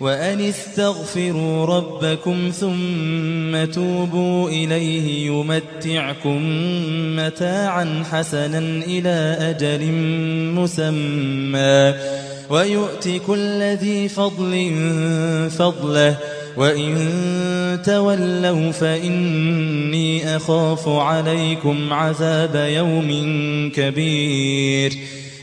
وأن استغفروا ربكم ثم توبوا إليه يمتعكم متاعا حسنا إلى أجل مسمى. ويؤت كل ذي فضل فضله. وإن تولوا فإني أخاف عليكم عذاب يوم كبير.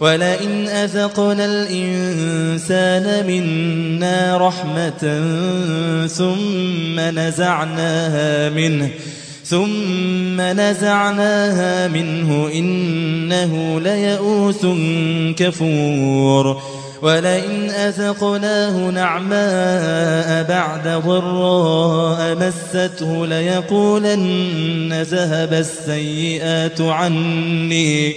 ولئن أذقنا الإنسان منا رحمة ثم نزعناها منه ثم نزعناها منه إنه ليئوس كفور. ولئن أذقناه نعماء بعد ضراء مسته ليقولن ذهب السيئات عني.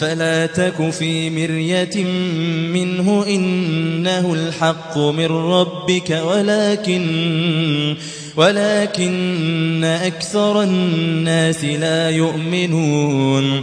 فلا تك في مرية منه إنه الحق من ربك ولكن ولكن أكثر الناس لا يؤمنون.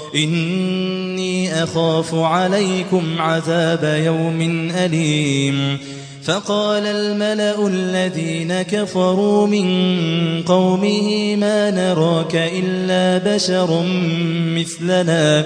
إني أخاف عليكم عذاب يوم أليم. فقال الملأ الذين كفروا من قومه ما نراك إلا بشر مثلنا.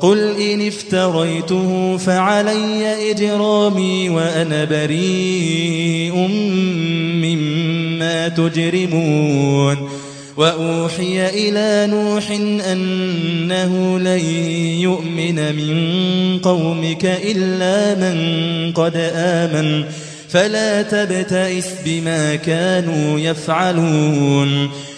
قل إن افتريته فعلي إجرامي وأنا بريء مما تجرمون وأوحي إلى نوح أنه لن يؤمن من قومك إلا من قد آمن فلا تبتئس بما كانوا يفعلون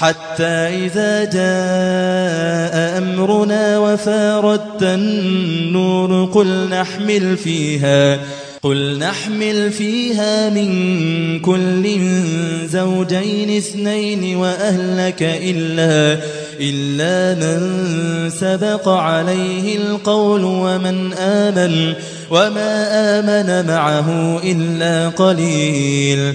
حتى إذا جاء أمرنا وفاردت النور قل نحمل فيها قل نحمل فيها من كل زوجين اثنين وأهلك إلا إلا من سبق عليه القول ومن آمن وما آمن معه إلا قليل.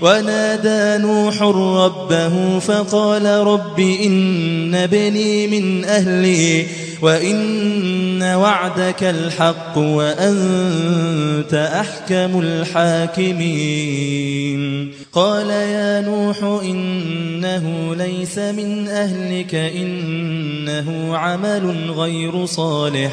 ونادى نوح ربه فقال رب إن ابني من أهلي وإن وعدك الحق وأنت أحكم الحاكمين. قال يا نوح إنه ليس من أهلك إنه عمل غير صالح.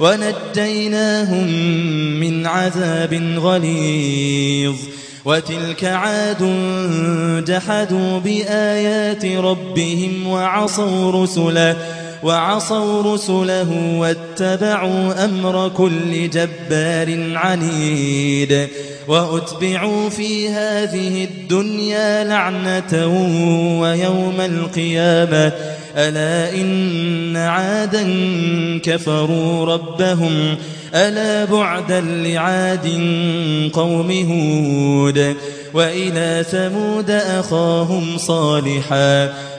ونجيناهم من عذاب غليظ وتلك عاد جحدوا بآيات ربهم وعصوا رسله وعصوا رسله واتبعوا أمر كل جبار عنيد وأتبعوا في هذه الدنيا لعنة ويوم القيامة. ألا إن عادا كفروا ربهم. ألا بعدا لعاد قوم هود. وإلى ثمود أخاهم صالحا.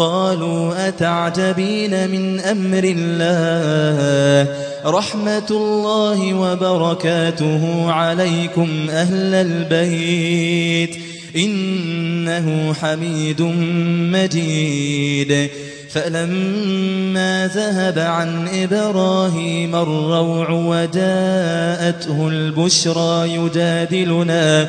قالوا أتعجبين من أمر الله رحمة الله وبركاته عليكم أهل البيت إنه حميد مجيد فلما ذهب عن إبراهيم الروع وجاءته البشرى يجادلنا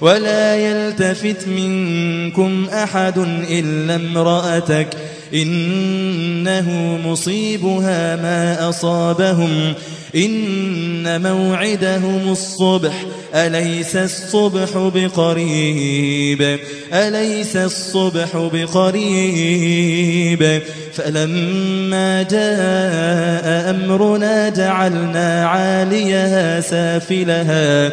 ولا يلتفت منكم أحد إلا امرأتك إنه مصيبها ما أصابهم إن موعدهم الصبح أليس الصبح بقريب أليس الصبح بقريب فلما جاء أمرنا جعلنا عاليها سافلها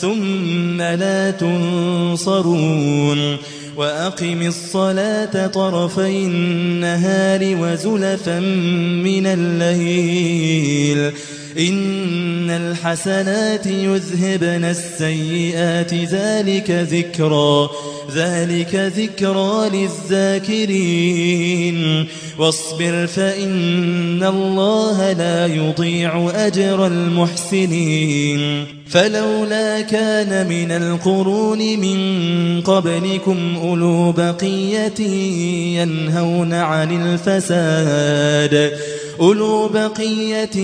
ثم لا تنصرون وأقم الصلاة طرفي النهار وزلفا من الليل إن الحسنات يذهبن السيئات ذلك ذكرى ذلك ذكرى للذاكرين. واصبر فإن الله لا يضيع أجر المحسنين. فلولا كان من القرون من قبلكم أولو بقية ينهون عن الفساد. أولو بقية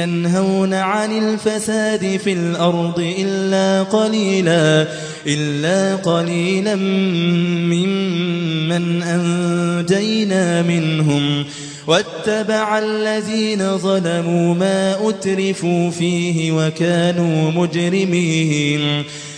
ينهون عن الفساد في الأرض إلا قليلا إلا قليلا ممن أنجينا منهم. واتبع الذين ظلموا ما أترفوا فيه وكانوا مجرمين.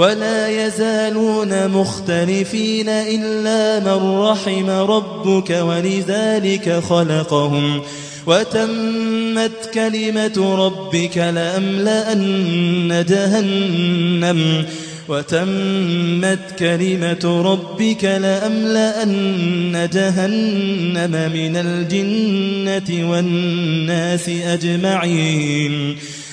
ولا يزالون مختلفين إلا من رحم ربك ولذلك خلقهم وتمت كلمة ربك لأملأن جهنم وتمت كلمة ربك لأملأن جهنم من الجنة والناس أجمعين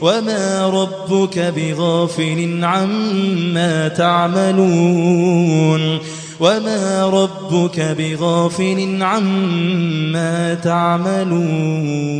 وما ربك بغافل عما تعملون وما ربك بغافل عما تعملون